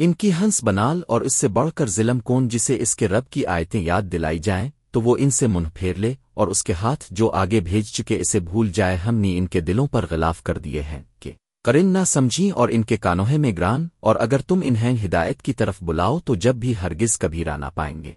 ان کی ہنس بنال اور اس سے بڑھ کر ظلم کون جسے اس کے رب کی آیتیں یاد دلائی جائیں، تو وہ ان سے منہ پھیر لے اور اس کے ہاتھ جو آگے بھیج چکے اسے بھول جائے ہم نے ان کے دلوں پر غلاف کر دیے ہیں کہ کرن نہ سمجھیں اور ان کے کانوہے میں گران اور اگر تم انہیں ہدایت کی طرف بلاؤ تو جب بھی ہرگز کبھی رانا پائیں گے۔